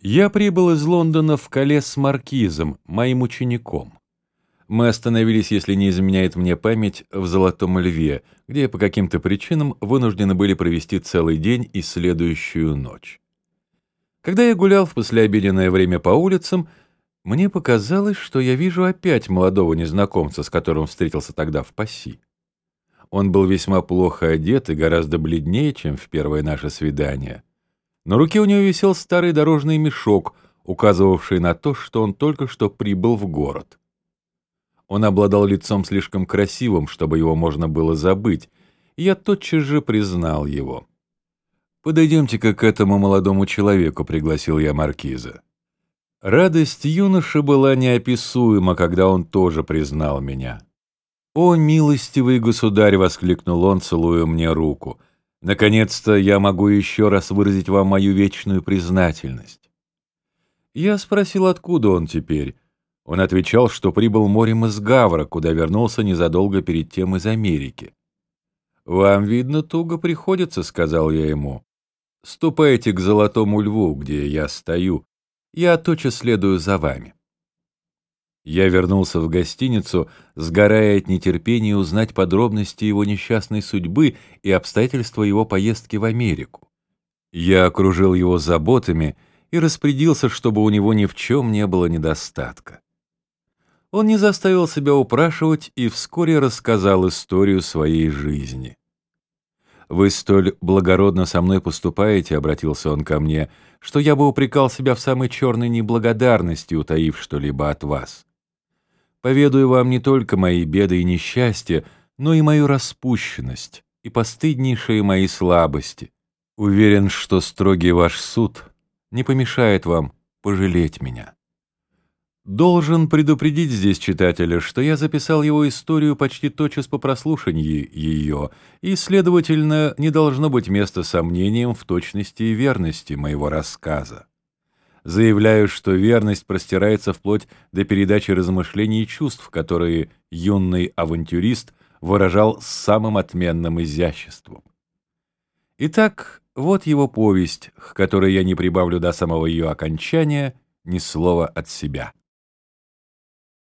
Я прибыл из Лондона в Кале с Маркизом, моим учеником. Мы остановились, если не изменяет мне память, в Золотом Льве, где по каким-то причинам вынуждены были провести целый день и следующую ночь. Когда я гулял в послеобеденное время по улицам, мне показалось, что я вижу опять молодого незнакомца, с которым встретился тогда в Пасси. Он был весьма плохо одет и гораздо бледнее, чем в первое наше свидание. На руке у него висел старый дорожный мешок, указывавший на то, что он только что прибыл в город. Он обладал лицом слишком красивым, чтобы его можно было забыть, и я тотчас же признал его. «Подойдемте-ка к этому молодому человеку», — пригласил я маркиза. Радость юноши была неописуема, когда он тоже признал меня. «О, милостивый государь!» — воскликнул он, целуя мне руку. «Наконец-то я могу еще раз выразить вам мою вечную признательность». Я спросил, откуда он теперь. Он отвечал, что прибыл морем из Гавра, куда вернулся незадолго перед тем из Америки. «Вам, видно, туго приходится», — сказал я ему. «Ступайте к Золотому Льву, где я стою. Я тотчас следую за вами». Я вернулся в гостиницу, сгорая от нетерпения узнать подробности его несчастной судьбы и обстоятельства его поездки в Америку. Я окружил его заботами и распорядился, чтобы у него ни в чем не было недостатка. Он не заставил себя упрашивать и вскоре рассказал историю своей жизни. «Вы столь благородно со мной поступаете», — обратился он ко мне, «что я бы упрекал себя в самой черной неблагодарности, утаив что-либо от вас. Поведаю вам не только мои беды и несчастья, но и мою распущенность и постыднейшие мои слабости. Уверен, что строгий ваш суд не помешает вам пожалеть меня». Должен предупредить здесь читателя, что я записал его историю почти тотчас по прослушании ее, и, следовательно, не должно быть места сомнениям в точности и верности моего рассказа. Заявляю, что верность простирается вплоть до передачи размышлений и чувств, которые юный авантюрист выражал с самым отменным изяществом. Итак, вот его повесть, к которой я не прибавлю до самого ее окончания ни слова от себя.